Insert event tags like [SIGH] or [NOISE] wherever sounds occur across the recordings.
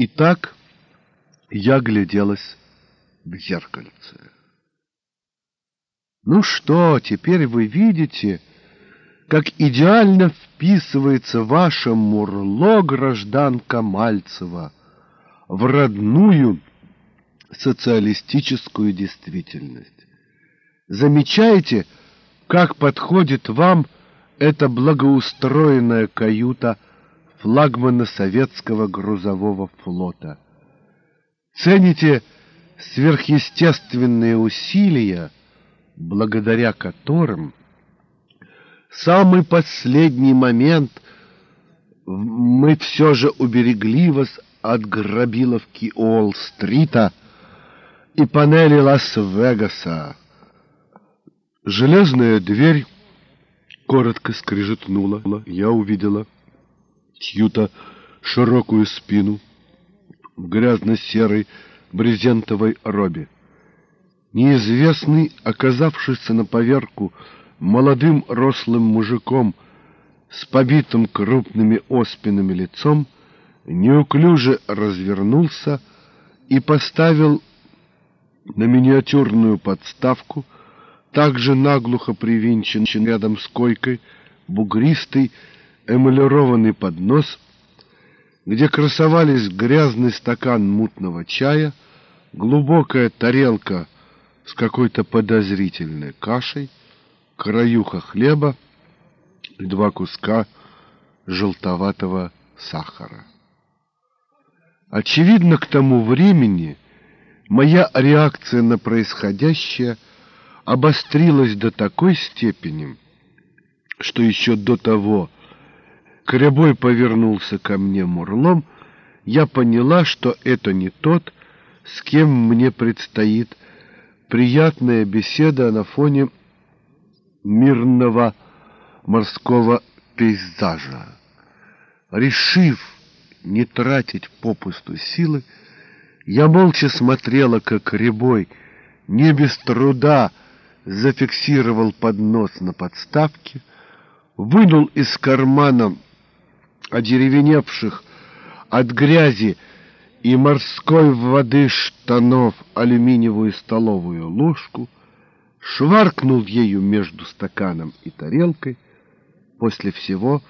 И так я гляделась в зеркальце. Ну что, теперь вы видите, как идеально вписывается ваше мурло, гражданка Мальцева, в родную социалистическую действительность. Замечаете, как подходит вам эта благоустроенная каюта флагмана советского грузового флота? Цените сверхъестественные усилия, благодаря которым самый последний момент мы все же уберегли вас от грабиловки Уолл-стрита и панели Лас-Вегаса. Железная дверь коротко скрижетнула. Я увидела чью-то широкую спину в грязно-серой брезентовой робе. Неизвестный, оказавшийся на поверку молодым рослым мужиком с побитым крупными оспинами лицом, неуклюже развернулся и поставил на миниатюрную подставку, также наглухо привинчен рядом с койкой, бугристый эмалированный поднос, где красовались грязный стакан мутного чая, глубокая тарелка — с какой-то подозрительной кашей, краюха хлеба и два куска желтоватого сахара. Очевидно, к тому времени моя реакция на происходящее обострилась до такой степени, что еще до того, Кребой повернулся ко мне мурлом, я поняла, что это не тот, с кем мне предстоит приятная беседа на фоне мирного морского пейзажа. Решив не тратить попусту силы, я молча смотрела, как Рябой не без труда зафиксировал поднос на подставке, вынул из кармана одеревеневших от грязи и морской воды штанов алюминиевую столовую ложку, шваркнул ею между стаканом и тарелкой, после всего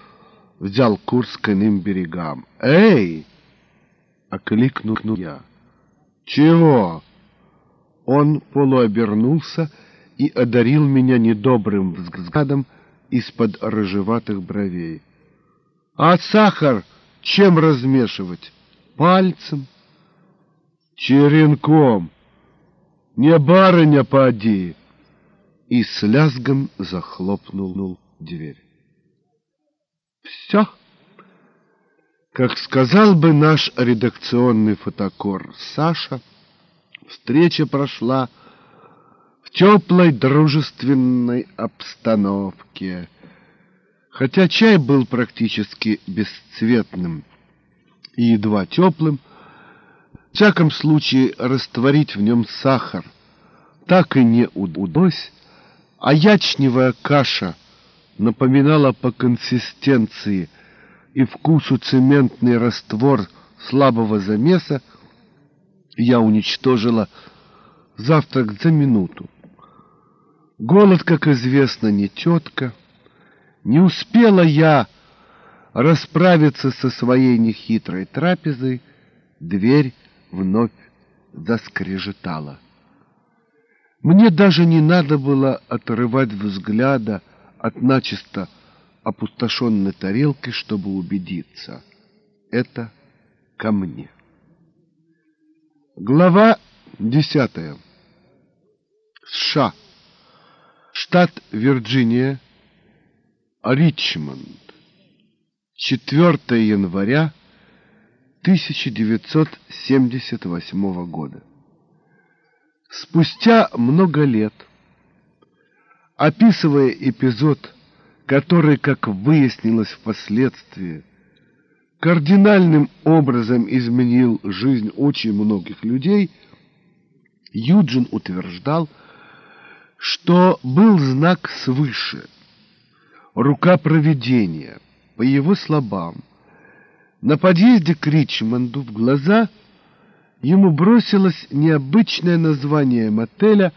взял курс к иным берегам. «Эй!» — окликнул я. «Чего?» Он полуобернулся и одарил меня недобрым взглядом из-под рыжеватых бровей. «А сахар чем размешивать?» пальцем, черенком. Не барыня поди! И с лязгом захлопнул дверь. Все. Как сказал бы наш редакционный фотокор Саша, встреча прошла в теплой дружественной обстановке. Хотя чай был практически бесцветным, и едва теплым, в всяком случае растворить в нем сахар так и не удалось, а ячневая каша напоминала по консистенции и вкусу цементный раствор слабого замеса, я уничтожила завтрак за минуту. Голод, как известно, не тетка. Не успела я расправиться со своей нехитрой трапезой, дверь вновь заскрежетала. Мне даже не надо было отрывать взгляда от начисто опустошенной тарелки, чтобы убедиться. Это ко мне. Глава десятая. США. Штат Вирджиния. Ричмонд. 4 января 1978 года. Спустя много лет, описывая эпизод, который, как выяснилось впоследствии, кардинальным образом изменил жизнь очень многих людей, Юджин утверждал, что был знак свыше, рука провидения – по его словам, На подъезде к Ричмонду в глаза ему бросилось необычное название мотеля,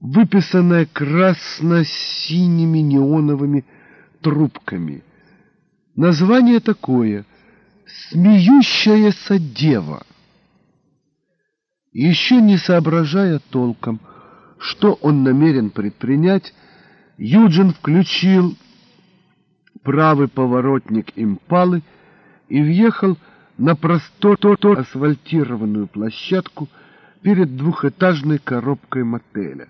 выписанное красно-синими неоновыми трубками. Название такое «Смеющаяся дева». Еще не соображая толком, что он намерен предпринять, Юджин включил правый поворотник импалы и въехал на просторную асфальтированную площадку перед двухэтажной коробкой мотеля.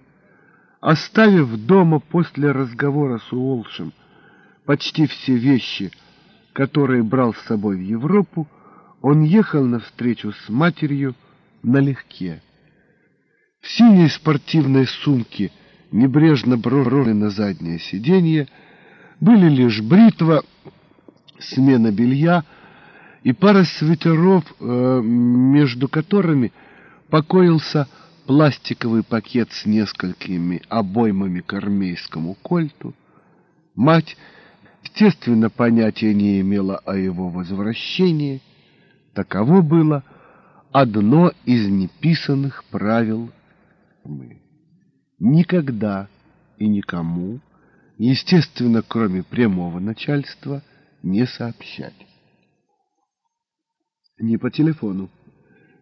Оставив дома после разговора с Уолшем почти все вещи, которые брал с собой в Европу, он ехал навстречу с матерью налегке. В синей спортивной сумке, небрежно брошенной на заднее сиденье, были лишь бритва, смена белья и пара свитеров, э, между которыми покоился пластиковый пакет с несколькими обоймами к армейскому кольту. Мать, естественно, понятия не имела о его возвращении. Таково было одно из неписанных правил мы. Никогда и никому естественно, кроме прямого начальства, не сообщать. Не по телефону,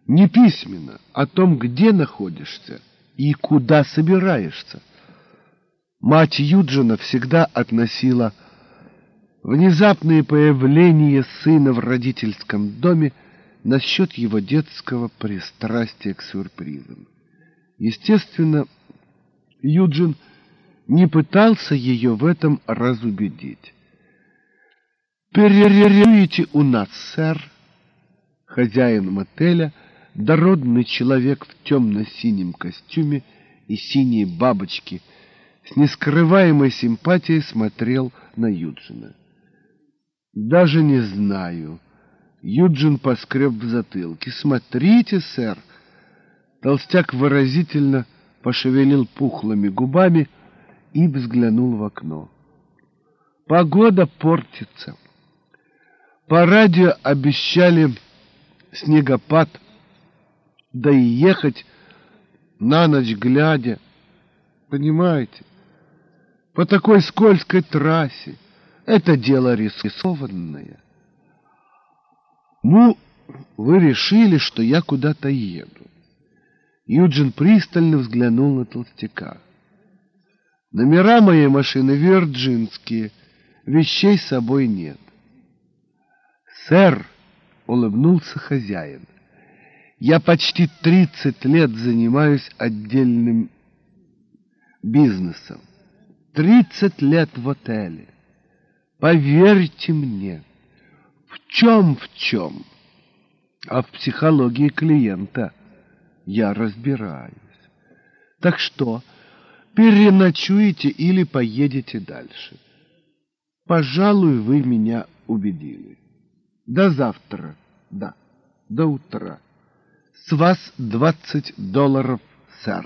не письменно о том, где находишься и куда собираешься. Мать Юджина всегда относила внезапное появление сына в родительском доме насчет его детского пристрастия к сюрпризам. Естественно, Юджин – не пытался ее в этом разубедить. «Переревуете у нас, сэр?» Хозяин мотеля, дородный человек в темно-синем костюме и синей бабочке, с нескрываемой симпатией смотрел на Юджина. «Даже не знаю». Юджин поскреб в затылке. «Смотрите, сэр!» Толстяк выразительно пошевелил пухлыми губами, и взглянул в окно. Погода портится. По радио обещали снегопад, да и ехать на ночь глядя, понимаете, по такой скользкой трассе. Это дело рисованное. Ну, вы решили, что я куда-то еду. Юджин пристально взглянул на толстяка. Номера моей машины вирджинские, вещей с собой нет. Сэр, улыбнулся хозяин, я почти тридцать лет занимаюсь отдельным бизнесом. Тридцать лет в отеле. Поверьте мне, в чем в чем, а в психологии клиента я разбираюсь. Так что переночуете или поедете дальше. Пожалуй, вы меня убедили. До завтра, да, до утра. С вас двадцать долларов, сэр.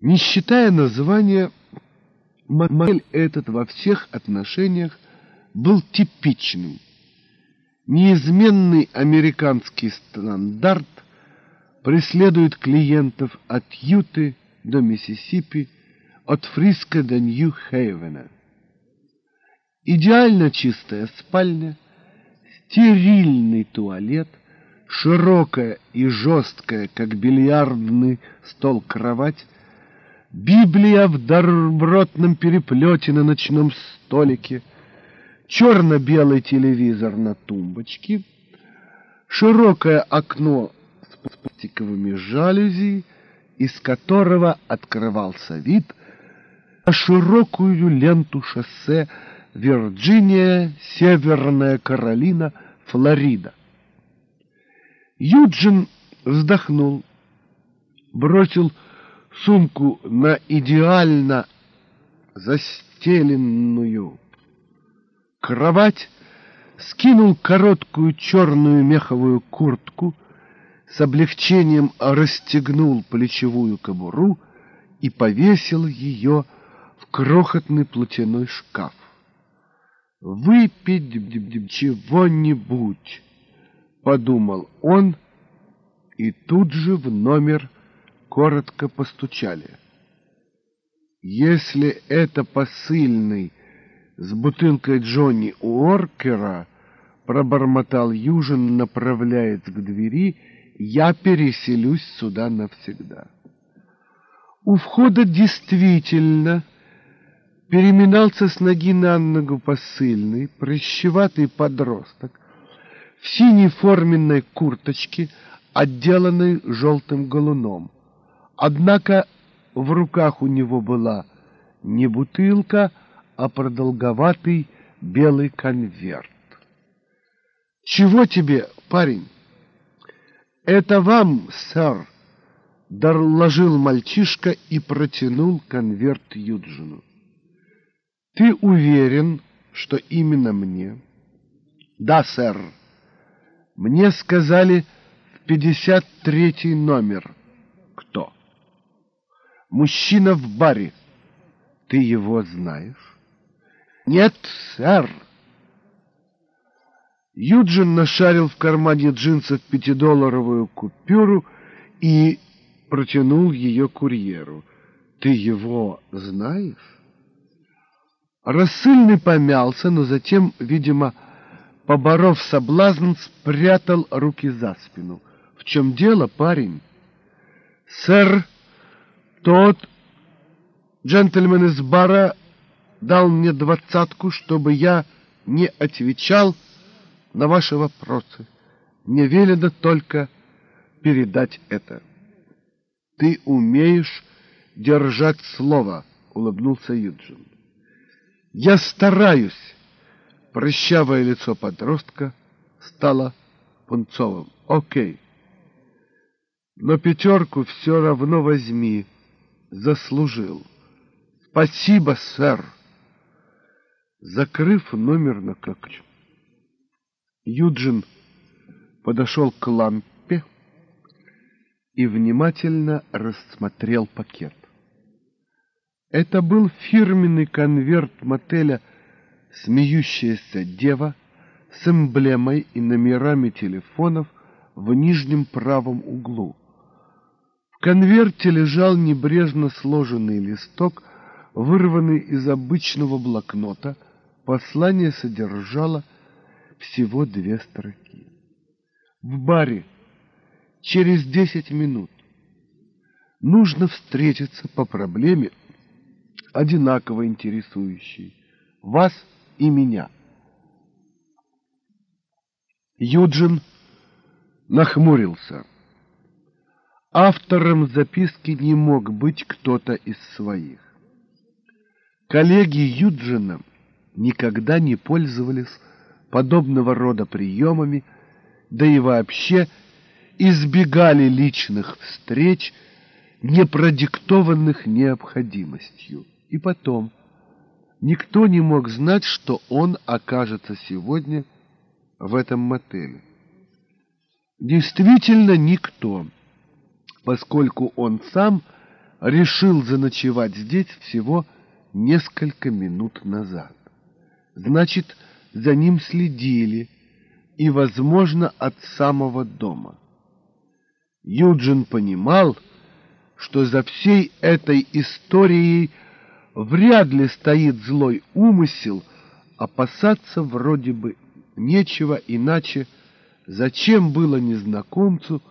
Не считая названия, модель этот во всех отношениях был типичным. Неизменный американский стандарт преследует клиентов от Юты до Миссисипи, от Фриска до Нью-Хейвена. Идеально чистая спальня, стерильный туалет, широкая и жесткая, как бильярдный стол кровать, Библия в добротном переплете на ночном столике, черно-белый телевизор на тумбочке, широкое окно пластиковыми жалюзи из которого открывался вид на широкую ленту шоссе Вирджиния, Северная Каролина, Флорида. Юджин вздохнул, бросил сумку на идеально застеленную кровать, скинул короткую черную меховую куртку с облегчением расстегнул плечевую кобуру и повесил ее в крохотный платяной шкаф. выпить чего-нибудь, подумал он, и тут же в номер коротко постучали. Если это посыльный с бутылкой Джонни Уоркера, пробормотал Южин, направляясь к двери, я переселюсь сюда навсегда. У входа действительно переминался с ноги на ногу посыльный, прыщеватый подросток в синей форменной курточке, отделанной желтым галуном. Однако в руках у него была не бутылка, а продолговатый белый конверт. «Чего тебе, парень?» «Это вам, сэр», — доложил мальчишка и протянул конверт Юджину. Ты уверен, что именно мне? Да, сэр. Мне сказали в 53 номер. Кто? Мужчина в баре. Ты его знаешь? Нет, сэр. Юджин нашарил в кармане джинсов пятидолларовую купюру и протянул ее курьеру. Ты его знаешь? Рассыльный помялся, но затем, видимо, поборов соблазн, спрятал руки за спину. В чем дело, парень? Сэр, тот джентльмен из бара дал мне двадцатку, чтобы я не отвечал на ваши вопросы. Мне велено только передать это. Ты умеешь держать слово, улыбнулся Юджин. Я стараюсь. Прыщавое лицо подростка стало пунцовым. Окей. Но пятерку все равно возьми. Заслужил. Спасибо, сэр. Закрыв номер на ключ, Юджин подошел к лампе и внимательно рассмотрел пакет. Это был фирменный конверт мотеля «Смеющаяся дева» с эмблемой и номерами телефонов в нижнем правом углу. В конверте лежал небрежно сложенный листок, вырванный из обычного блокнота. Послание содержало всего две строки. В баре через десять минут нужно встретиться по проблеме одинаково интересующий вас и меня. Юджин нахмурился. Автором записки не мог быть кто-то из своих. Коллеги Юджина никогда не пользовались подобного рода приемами, да и вообще избегали личных встреч, не продиктованных необходимостью. И потом, никто не мог знать, что он окажется сегодня в этом мотеле. Действительно никто, поскольку он сам решил заночевать здесь всего несколько минут назад. Значит, за ним следили, и, возможно, от самого дома. Юджин понимал, что за всей этой историей – вряд ли стоит злой умысел, опасаться вроде бы нечего, иначе зачем было незнакомцу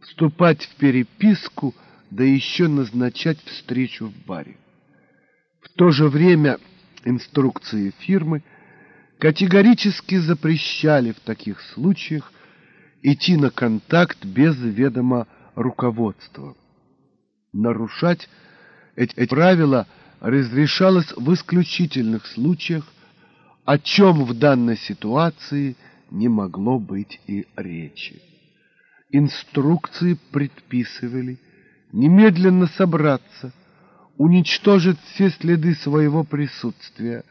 вступать в переписку, да еще назначать встречу в баре. В то же время инструкции фирмы категорически запрещали в таких случаях идти на контакт без ведома руководства. Нарушать эти правила – разрешалось в исключительных случаях, о чем в данной ситуации не могло быть и речи. Инструкции предписывали немедленно собраться, уничтожить все следы своего присутствия,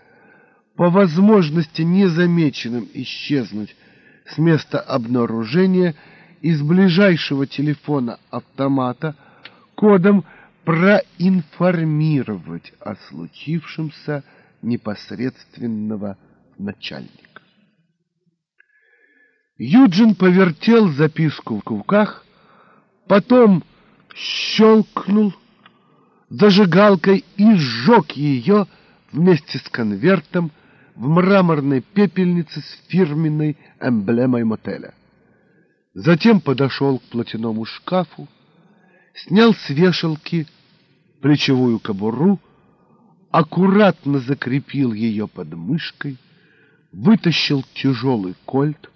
по возможности незамеченным исчезнуть с места обнаружения из ближайшего телефона автомата кодом проинформировать о случившемся непосредственного начальника. Юджин повертел записку в руках, потом щелкнул зажигалкой и сжег ее вместе с конвертом в мраморной пепельнице с фирменной эмблемой мотеля. Затем подошел к платяному шкафу, снял с вешалки плечевую кобуру, аккуратно закрепил ее под мышкой, вытащил тяжелый кольт,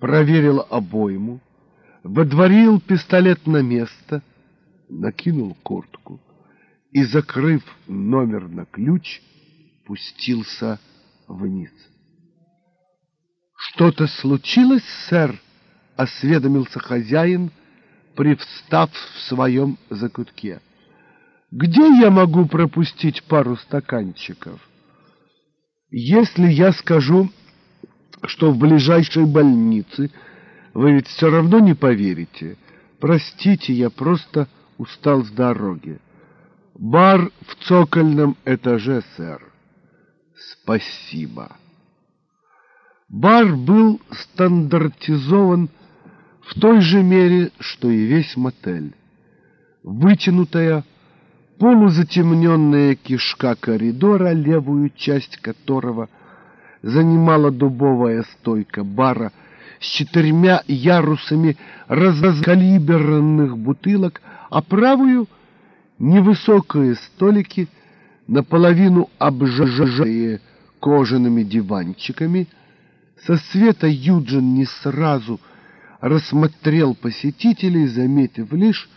проверил обойму, водворил пистолет на место, накинул куртку и, закрыв номер на ключ, пустился вниз. «Что-то случилось, сэр?» — осведомился хозяин, привстав в своем закутке. «Где я могу пропустить пару стаканчиков?» «Если я скажу, что в ближайшей больнице, вы ведь все равно не поверите. Простите, я просто устал с дороги. Бар в цокольном этаже, сэр. Спасибо. Бар был стандартизован в той же мере, что и весь мотель. Вытянутая, полузатемненная кишка коридора, левую часть которого занимала дубовая стойка бара с четырьмя ярусами раскалиберных бутылок, а правую — невысокие столики, наполовину обжаженные кожаными диванчиками. Со света Юджин не сразу рассмотрел посетителей, заметив лишь,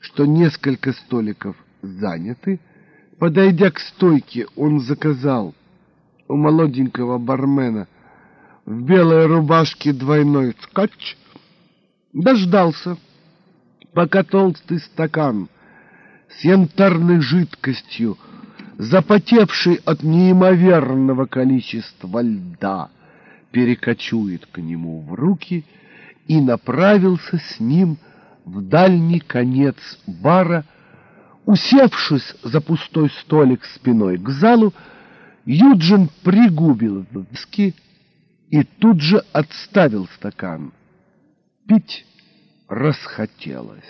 что несколько столиков заняты. Подойдя к стойке, он заказал у молоденького бармена в белой рубашке двойной скотч, дождался, пока толстый стакан с янтарной жидкостью, запотевший от неимоверного количества льда, перекочует к нему в руки и направился с ним в дальний конец бара, усевшись за пустой столик спиной к залу, Юджин пригубил виски и тут же отставил стакан. Пить расхотелось.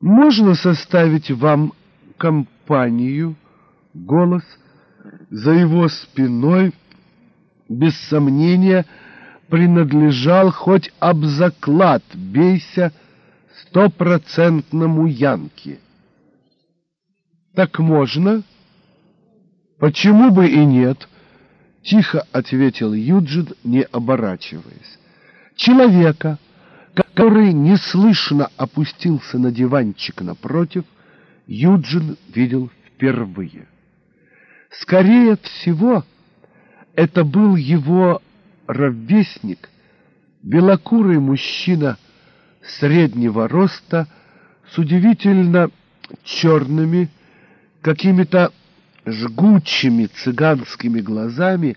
Можно составить вам компанию? Голос за его спиной, без сомнения, принадлежал хоть об заклад бейся стопроцентному Янке. Так можно? Почему бы и нет? Тихо ответил Юджин, не оборачиваясь. Человека, который неслышно опустился на диванчик напротив, Юджин видел впервые. Скорее всего, это был его ровесник, белокурый мужчина среднего роста с удивительно черными, какими-то жгучими цыганскими глазами,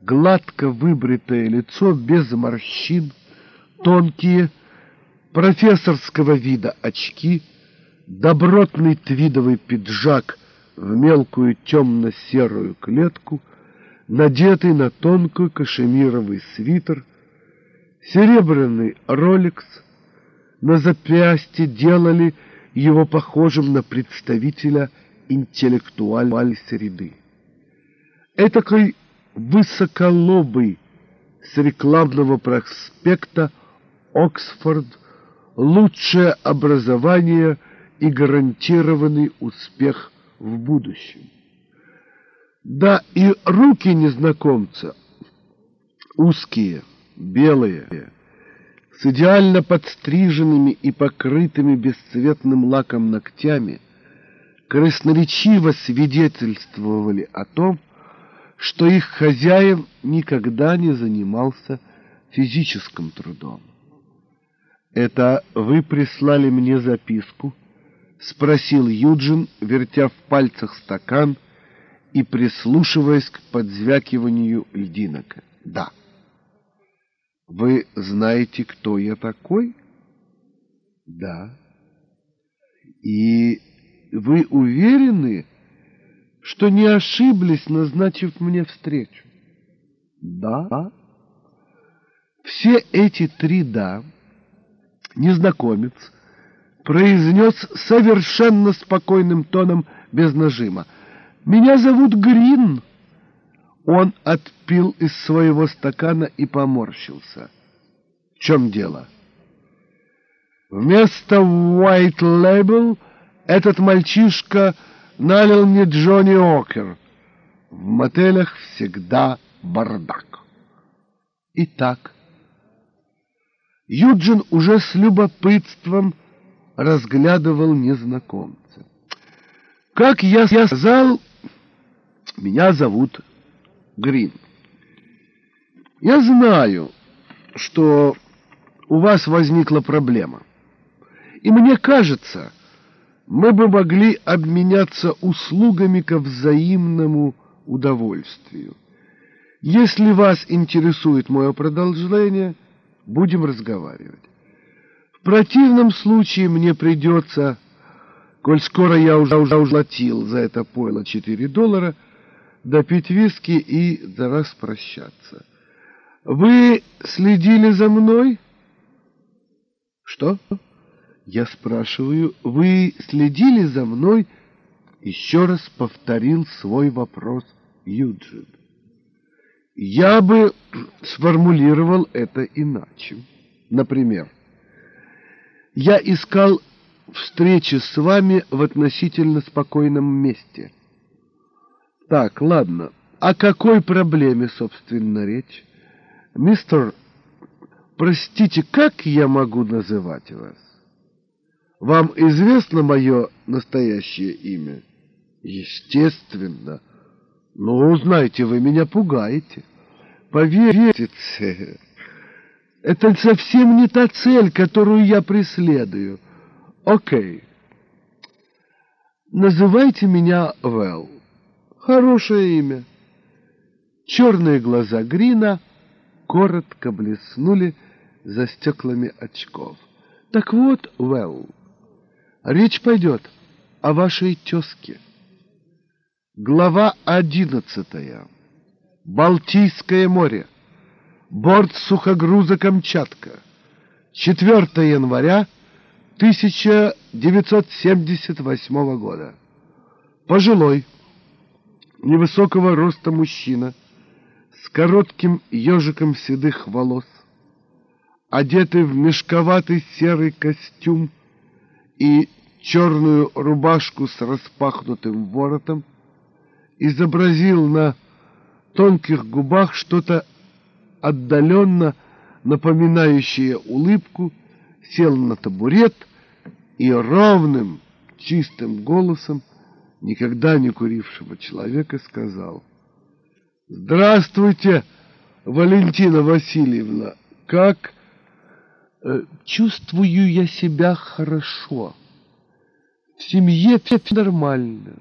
гладко выбритое лицо без морщин, тонкие, профессорского вида очки, добротный твидовый пиджак в мелкую темно-серую клетку, надетый на тонкую кашемировый свитер, серебряный роликс на запястье делали его похожим на представителя интеллектуальной среды. Этакой высоколобый с рекламного проспекта Оксфорд, лучшее образование и гарантированный успех в будущем. Да и руки незнакомца узкие, белые, с идеально подстриженными и покрытыми бесцветным лаком ногтями, красноречиво свидетельствовали о том, что их хозяин никогда не занимался физическим трудом. «Это вы прислали мне записку?» — спросил Юджин, вертя в пальцах стакан и прислушиваясь к подзвякиванию льдинок. «Да». «Вы знаете, кто я такой?» «Да». «И вы уверены, что не ошиблись, назначив мне встречу? Да. Все эти три «да» незнакомец произнес совершенно спокойным тоном, без нажима. «Меня зовут Грин». Он отпил из своего стакана и поморщился. «В чем дело?» Вместо White Label этот мальчишка налил мне Джонни Окер. В мотелях всегда бардак. Итак, Юджин уже с любопытством разглядывал незнакомца. Как я сказал, меня зовут Грин. Я знаю, что у вас возникла проблема. И мне кажется, мы бы могли обменяться услугами ко взаимному удовольствию. Если вас интересует мое продолжение, будем разговаривать. Противном случае мне придется, коль скоро я уже, уже платил за это пойло 4 доллара, допить виски и за раз прощаться. Вы следили за мной? Что? Я спрашиваю, вы следили за мной? Еще раз повторил свой вопрос Юджин. Я бы сформулировал это иначе. Например, я искал встречи с вами в относительно спокойном месте. Так, ладно. О какой проблеме, собственно, речь? Мистер, простите, как я могу называть вас? Вам известно мое настоящее имя? Естественно. Ну, знаете, вы меня пугаете. Поверьте, это совсем не та цель, которую я преследую. Окей. Называйте меня Вэл. Хорошее имя. Черные глаза Грина коротко блеснули за стеклами очков. Так вот, Вэл, речь пойдет о вашей тезке. Глава одиннадцатая. Балтийское море. Борт сухогруза «Камчатка». 4 января 1978 года. Пожилой, невысокого роста мужчина с коротким ежиком седых волос, одетый в мешковатый серый костюм и черную рубашку с распахнутым воротом, изобразил на тонких губах что-то отдаленно напоминающее улыбку, сел на табурет и ровным, чистым голосом никогда не курившего человека сказал «Здравствуйте, Валентина Васильевна! Как?» «Э, «Чувствую я себя хорошо. В семье все нормально.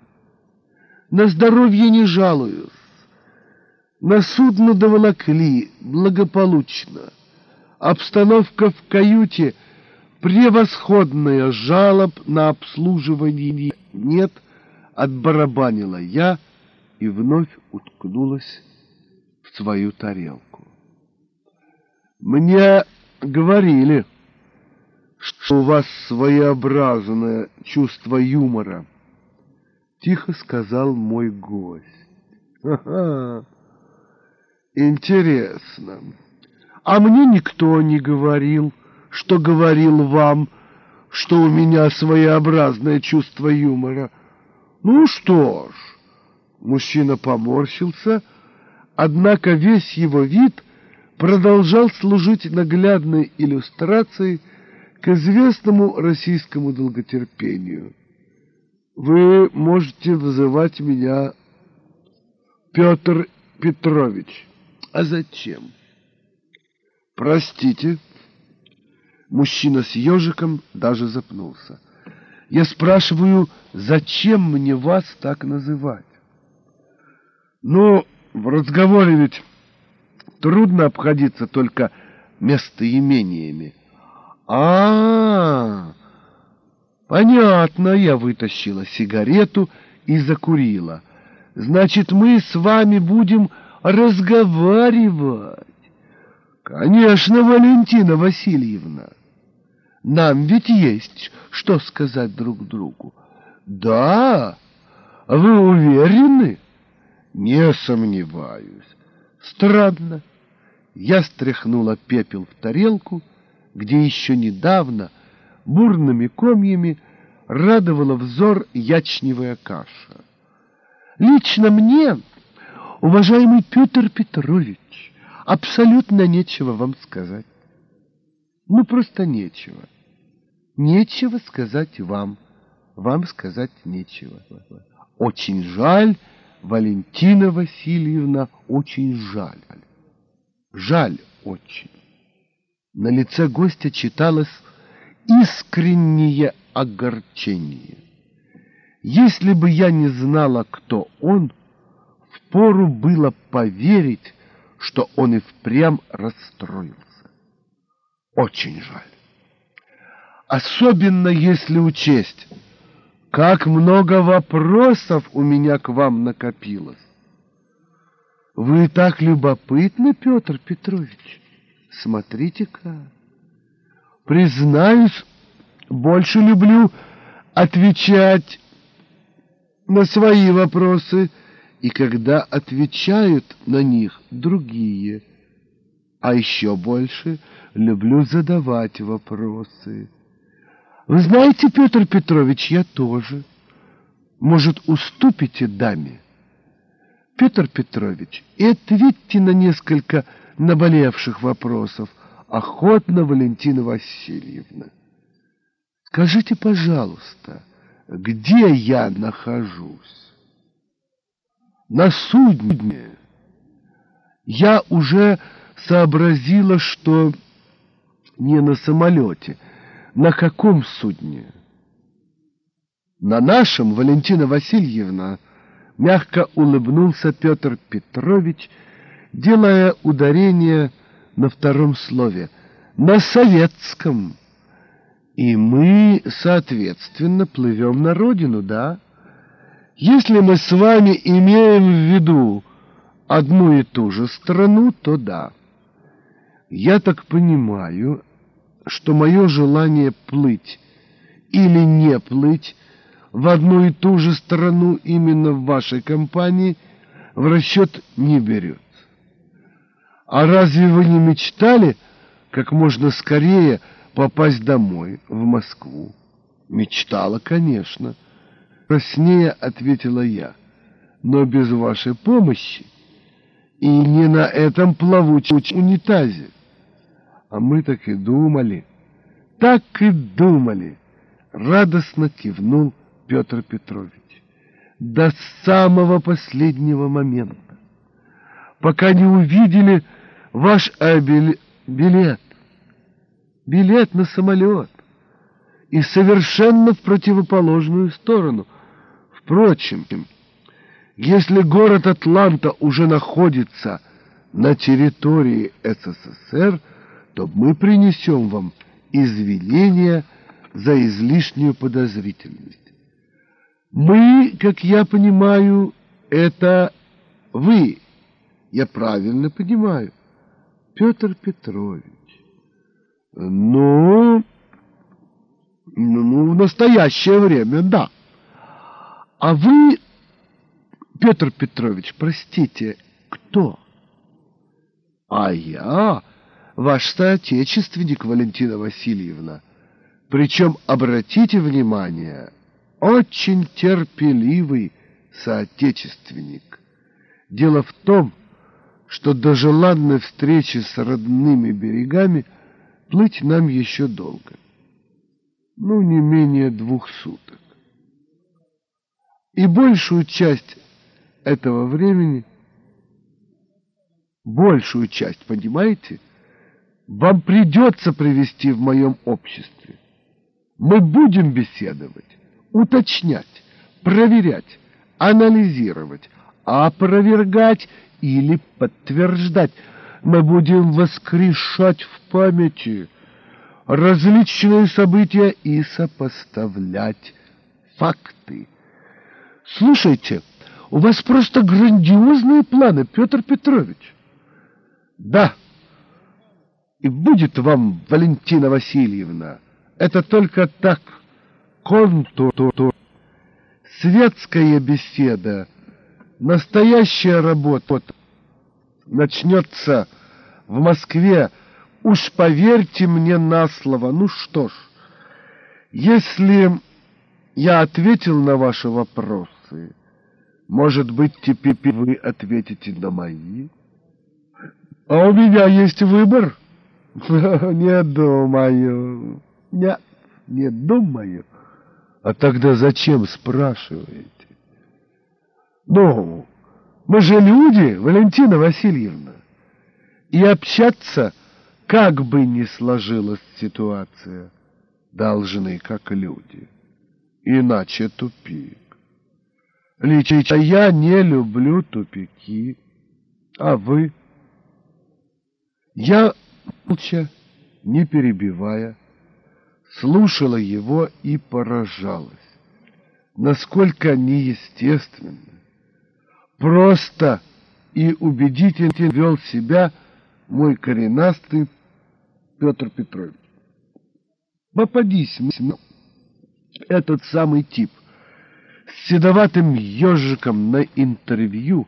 На здоровье не жалуюсь. На судно доволокли благополучно. Обстановка в каюте превосходная, жалоб на обслуживание нет, отбарабанила я и вновь уткнулась в свою тарелку. Мне говорили, что у вас своеобразное чувство юмора —— тихо сказал мой гость. «Ага, интересно. А мне никто не говорил, что говорил вам, что у меня своеобразное чувство юмора. Ну что ж...» Мужчина поморщился, однако весь его вид продолжал служить наглядной иллюстрацией к известному российскому долготерпению — вы можете вызывать меня Петр Петрович. А зачем? Простите. Мужчина с ежиком даже запнулся. Я спрашиваю, зачем мне вас так называть? Ну, в разговоре ведь трудно обходиться только местоимениями. А, -а, -а Понятно, я вытащила сигарету и закурила. Значит, мы с вами будем разговаривать. Конечно, Валентина Васильевна. Нам ведь есть что сказать друг другу. Да, вы уверены? Не сомневаюсь. Странно. Я стряхнула пепел в тарелку, где еще недавно бурными комьями радовала взор ячневая каша. Лично мне, уважаемый Петр Петрович, абсолютно нечего вам сказать. Ну, просто нечего. Нечего сказать вам. Вам сказать нечего. Очень жаль, Валентина Васильевна, очень жаль. Жаль очень. На лице гостя читалось искреннее огорчение. Если бы я не знала, кто он, впору было поверить, что он и впрямь расстроился. Очень жаль. Особенно если учесть, как много вопросов у меня к вам накопилось. Вы так любопытны, Петр Петрович. Смотрите-ка. Признаюсь, больше люблю отвечать на свои вопросы, и когда отвечают на них другие. А еще больше люблю задавать вопросы. Вы знаете, Петр Петрович, я тоже. Может, уступите даме? Петр Петрович, и ответьте на несколько наболевших вопросов. Охотно, Валентина Васильевна. Скажите, пожалуйста, где я нахожусь? На судне. Я уже сообразила, что не на самолете. На каком судне? На нашем, Валентина Васильевна, мягко улыбнулся Петр Петрович, делая ударение на втором слове. На советском. И мы, соответственно, плывем на родину, да? Если мы с вами имеем в виду одну и ту же страну, то да. Я так понимаю, что мое желание плыть или не плыть в одну и ту же страну именно в вашей компании в расчет не берет. А разве вы не мечтали как можно скорее попасть домой, в Москву? Мечтала, конечно. Краснее ответила я. Но без вашей помощи и не на этом плавучем унитазе. А мы так и думали, так и думали, радостно кивнул Петр Петрович. До самого последнего момента, пока не увидели ваш билет, билет на самолет, и совершенно в противоположную сторону. Впрочем, если город Атланта уже находится на территории СССР, то мы принесем вам извинения за излишнюю подозрительность. Мы, как я понимаю, это вы. Я правильно понимаю. Петр Петрович. Ну, ну, в настоящее время, да. А вы, Петр Петрович, простите, кто? А я ваш соотечественник, Валентина Васильевна. Причем, обратите внимание, очень терпеливый соотечественник. Дело в том, что до желанной встречи с родными берегами плыть нам еще долго. Ну, не менее двух суток. И большую часть этого времени, большую часть, понимаете, вам придется провести в моем обществе. Мы будем беседовать, уточнять, проверять, анализировать, опровергать или подтверждать. Мы будем воскрешать в памяти различные события и сопоставлять факты. Слушайте, у вас просто грандиозные планы, Петр Петрович. Да. И будет вам, Валентина Васильевна, это только так, контур, светская беседа, настоящая работа начнется в Москве, уж поверьте мне на слово. Ну что ж, если я ответил на ваши вопросы, может быть, теперь вы ответите на мои? А у меня есть выбор? [LAUGHS] Не думаю. Нет, не думаю. А тогда зачем спрашиваете? Ну, мы же люди, Валентина Васильевна. И общаться, как бы ни сложилась ситуация, должны как люди. Иначе тупик. Лично я не люблю тупики. А вы? Я, молча, не перебивая, слушала его и поражалась. Насколько неестественно, просто и убедительно вел себя мой коренастый Петр Петрович. Попадись мне этот самый тип с седоватым ежиком на интервью,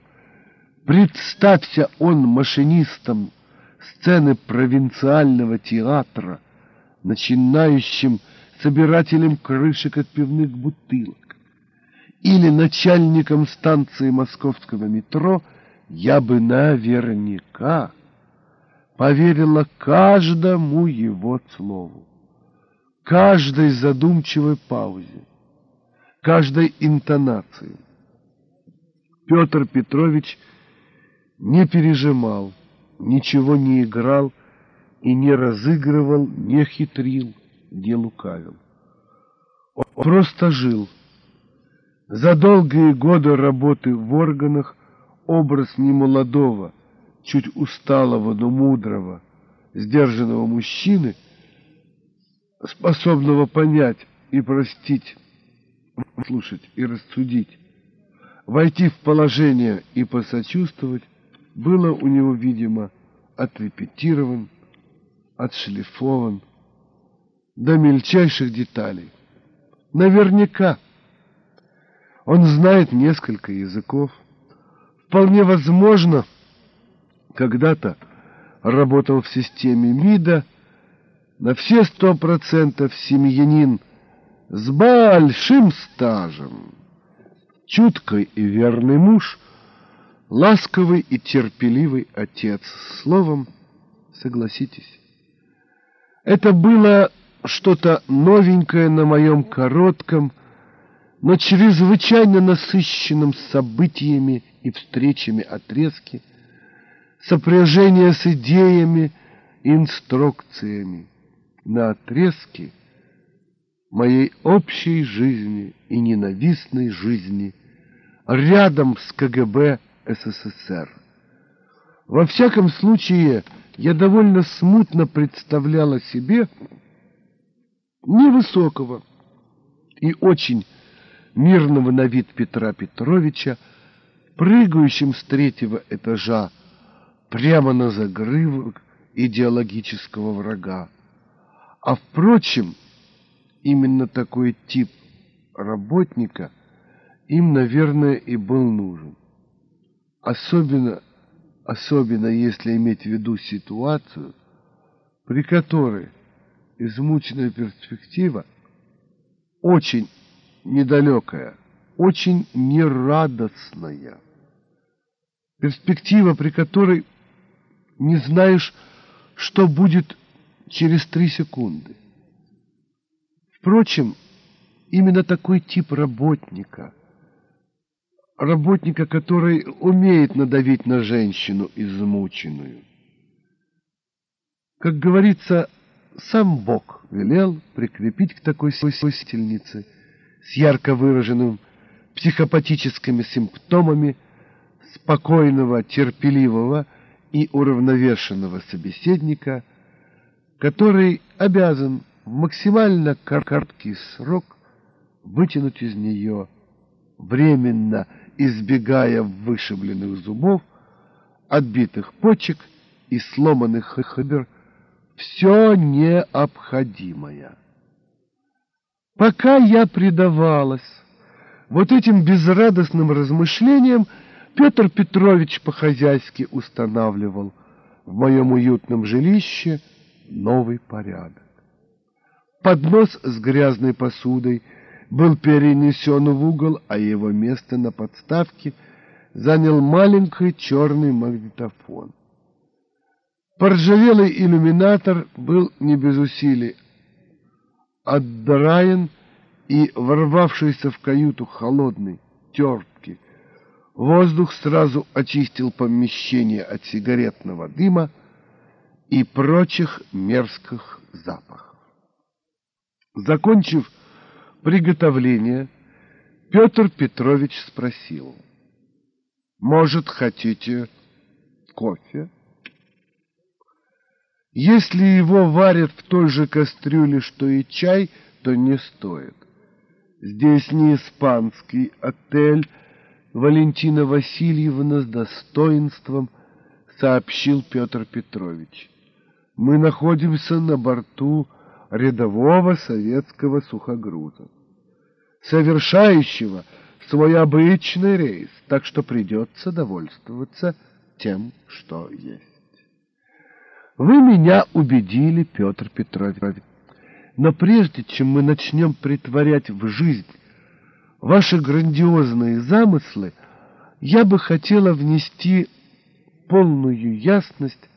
представься он машинистом сцены провинциального театра, начинающим собирателем крышек от пивных бутылок или начальником станции московского метро, я бы наверняка поверила каждому его слову, каждой задумчивой паузе, каждой интонации. Петр Петрович не пережимал, ничего не играл и не разыгрывал, не хитрил, не лукавил. Он просто жил. За долгие годы работы в органах образ немолодого, чуть усталого, но мудрого, сдержанного мужчины, способного понять и простить, слушать и рассудить, войти в положение и посочувствовать, было у него, видимо, отрепетирован, отшлифован до мельчайших деталей. Наверняка он знает несколько языков. Вполне возможно, когда-то работал в системе МИДа, на все сто процентов семьянин с большим стажем, чуткий и верный муж, ласковый и терпеливый отец. Словом, согласитесь, это было что-то новенькое на моем коротком, но чрезвычайно насыщенном событиями и встречами отрезке, сопряжение с идеями и инструкциями. На отрезке моей общей жизни и ненавистной жизни рядом с КГБ СССР. Во всяком случае, я довольно смутно представляла себе невысокого и очень мирного на вид Петра Петровича, прыгающим с третьего этажа прямо на загрывок идеологического врага. А впрочем, именно такой тип работника им, наверное, и был нужен. Особенно, особенно если иметь в виду ситуацию, при которой измученная перспектива очень недалекая, очень нерадостная. Перспектива, при которой не знаешь, что будет через три секунды. Впрочем, именно такой тип работника, работника, который умеет надавить на женщину измученную. Как говорится, сам Бог велел прикрепить к такой свойственнице с ярко выраженным психопатическими симптомами спокойного, терпеливого и уравновешенного собеседника, который обязан в максимально короткий срок вытянуть из нее временно избегая вышибленных зубов, отбитых почек и сломанных хабер, все необходимое. Пока я предавалась вот этим безрадостным размышлениям, Петр Петрович по-хозяйски устанавливал в моем уютном жилище новый порядок. Поднос с грязной посудой был перенесен в угол, а его место на подставке занял маленький черный магнитофон. Поржавелый иллюминатор был не без усилий отдраен и ворвавшийся в каюту холодный, терпкий, воздух сразу очистил помещение от сигаретного дыма и прочих мерзких запахов. Закончив приготовление, Петр Петрович спросил, «Может, хотите кофе?» Если его варят в той же кастрюле, что и чай, то не стоит. Здесь не испанский отель. Валентина Васильевна с достоинством сообщил Петр Петрович. Мы находимся на борту рядового советского сухогруза, совершающего свой обычный рейс, так что придется довольствоваться тем, что есть. Вы меня убедили, Петр Петрович. Но прежде чем мы начнем притворять в жизнь ваши грандиозные замыслы, я бы хотела внести полную ясность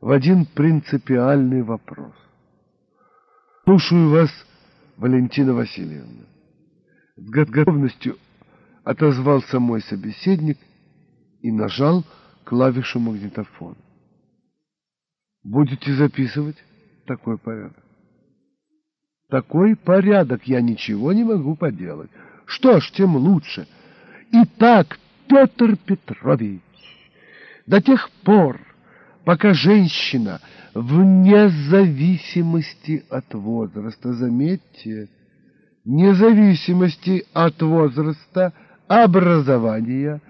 в один принципиальный вопрос. Слушаю вас, Валентина Васильевна. С готовностью отозвался мой собеседник и нажал клавишу магнитофона. Будете записывать такой порядок? Такой порядок я ничего не могу поделать. Что ж, тем лучше. Итак, Петр Петрович, до тех пор, пока женщина вне зависимости от возраста, заметьте, независимости от возраста, образования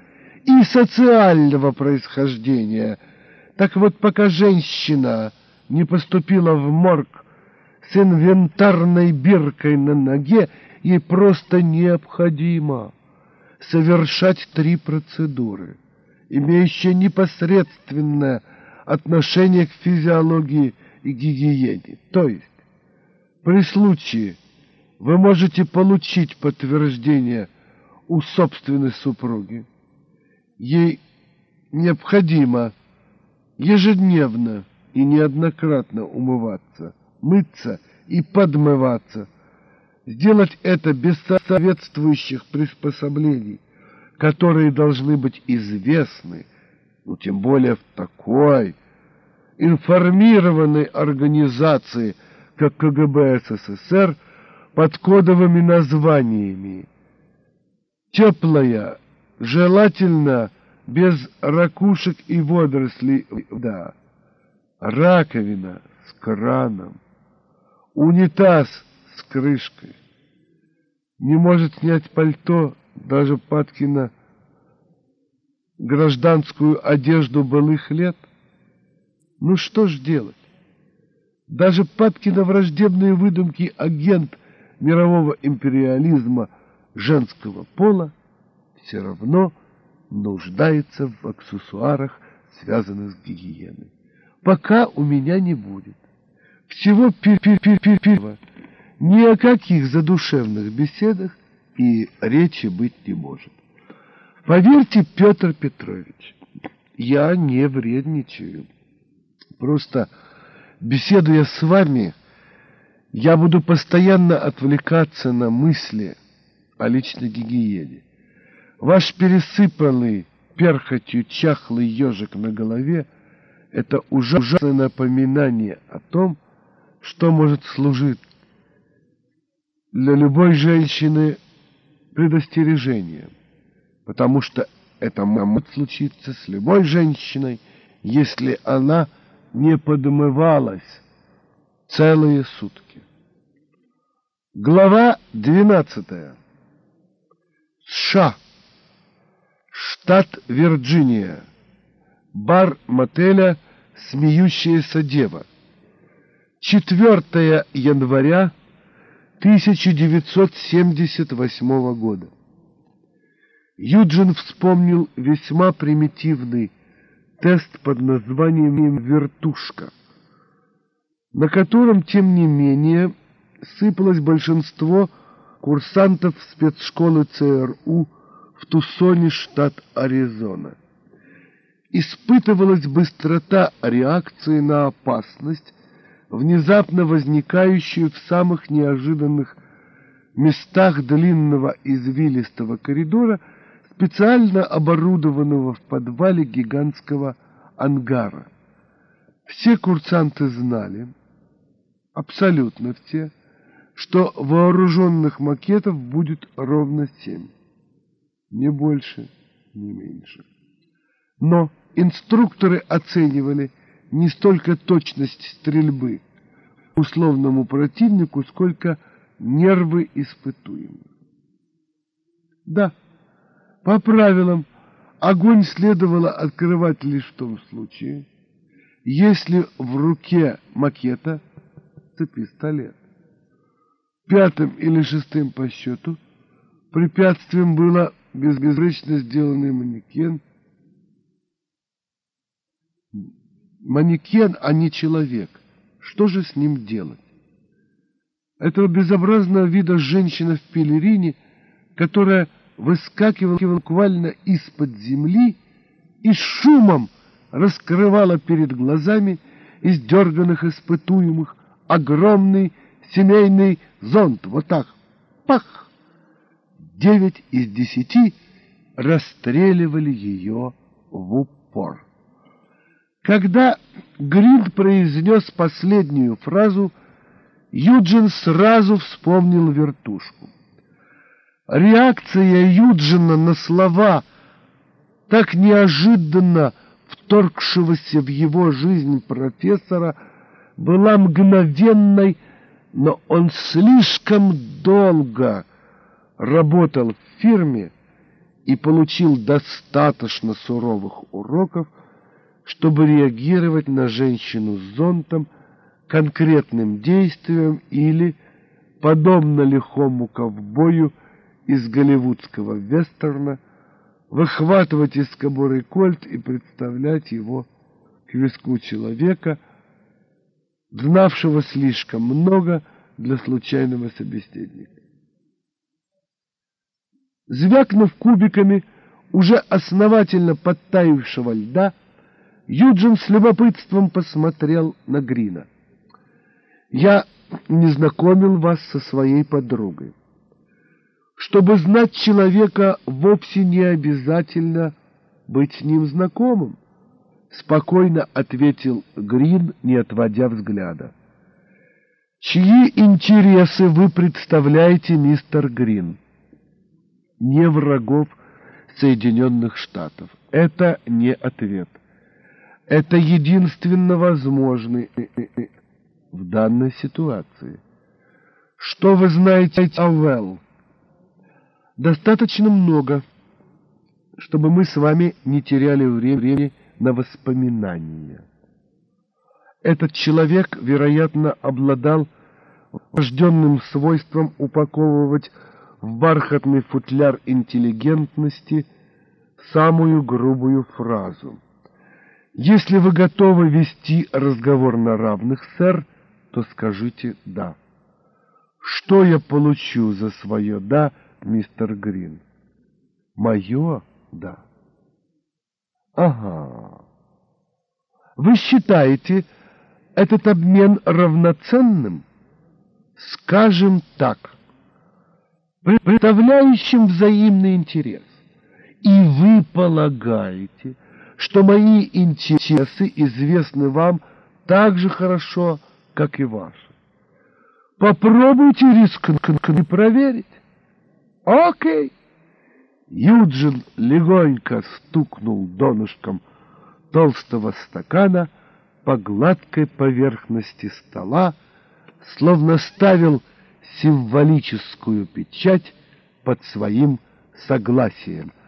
и социального происхождения – так вот, пока женщина не поступила в морг с инвентарной биркой на ноге, ей просто необходимо совершать три процедуры, имеющие непосредственное отношение к физиологии и гигиене. То есть, при случае вы можете получить подтверждение у собственной супруги. Ей необходимо ежедневно и неоднократно умываться, мыться и подмываться, сделать это без соответствующих приспособлений, которые должны быть известны, ну, тем более в такой информированной организации, как КГБ СССР, под кодовыми названиями. Теплая, желательно без ракушек и водорослей, да, раковина с краном, унитаз с крышкой. Не может снять пальто даже Паткина гражданскую одежду былых лет. Ну что ж делать? Даже Паткина враждебные выдумки агент мирового империализма женского пола все равно нуждается в аксессуарах, связанных с гигиеной. Пока у меня не будет. Всего пир-пир-пир-пир-пир. Ни о каких задушевных беседах и речи быть не может. Поверьте, Петр Петрович, я не вредничаю. Просто, беседуя с вами, я буду постоянно отвлекаться на мысли о личной гигиене. Ваш пересыпанный перхотью чахлый ежик на голове — это ужасное напоминание о том, что может служить для любой женщины предостережением, потому что это может случиться с любой женщиной, если она не подмывалась целые сутки. Глава двенадцатая. США. Штат Вирджиния. Бар мотеля «Смеющаяся дева». 4 января 1978 года. Юджин вспомнил весьма примитивный тест под названием «Вертушка», на котором, тем не менее, сыпалось большинство курсантов спецшколы ЦРУ в Тусоне, штат Аризона. Испытывалась быстрота реакции на опасность, внезапно возникающую в самых неожиданных местах длинного извилистого коридора, специально оборудованного в подвале гигантского ангара. Все курсанты знали, абсолютно все, что вооруженных макетов будет ровно семь. Не больше, не меньше. Но инструкторы оценивали не столько точность стрельбы условному противнику, сколько нервы испытуемых. Да, по правилам, огонь следовало открывать лишь в том случае, если в руке макета пистолет. Пятым или шестым по счету препятствием было безбезречно сделанный манекен. Манекен, а не человек. Что же с ним делать? Этого безобразного вида женщина в пелерине, которая выскакивала буквально из-под земли и шумом раскрывала перед глазами издерганных испытуемых огромный семейный зонт. Вот так. Пах! Девять из десяти расстреливали ее в упор. Когда Гринд произнес последнюю фразу, Юджин сразу вспомнил вертушку. Реакция Юджина на слова, так неожиданно вторгшегося в его жизнь профессора, была мгновенной, но он слишком долго работал в фирме и получил достаточно суровых уроков, чтобы реагировать на женщину с зонтом конкретным действием или, подобно лихому ковбою из голливудского вестерна, выхватывать из кобуры кольт и представлять его к виску человека, знавшего слишком много для случайного собеседника. Звякнув кубиками уже основательно подтаившего льда, Юджин с любопытством посмотрел на Грина. «Я не знакомил вас со своей подругой. Чтобы знать человека, вовсе не обязательно быть с ним знакомым», — спокойно ответил Грин, не отводя взгляда. «Чьи интересы вы представляете, мистер Грин?» «Не врагов Соединенных Штатов. Это не ответ. Это единственно возможный в данной ситуации. Что вы знаете о Вэлл? Достаточно много, чтобы мы с вами не теряли времени на воспоминания. Этот человек, вероятно, обладал врожденным свойством упаковывать в бархатный футляр интеллигентности самую грубую фразу — если вы готовы вести разговор на равных, сэр, то скажите «да». Что я получу за свое «да», мистер Грин? Мое «да». Ага. Вы считаете этот обмен равноценным? Скажем так, представляющим взаимный интерес. И вы полагаете, что мои интересы известны вам так же хорошо, как и ваши. Попробуйте рискнуть и проверить. Окей. Юджин легонько стукнул донышком толстого стакана по гладкой поверхности стола, словно ставил символическую печать под своим согласием —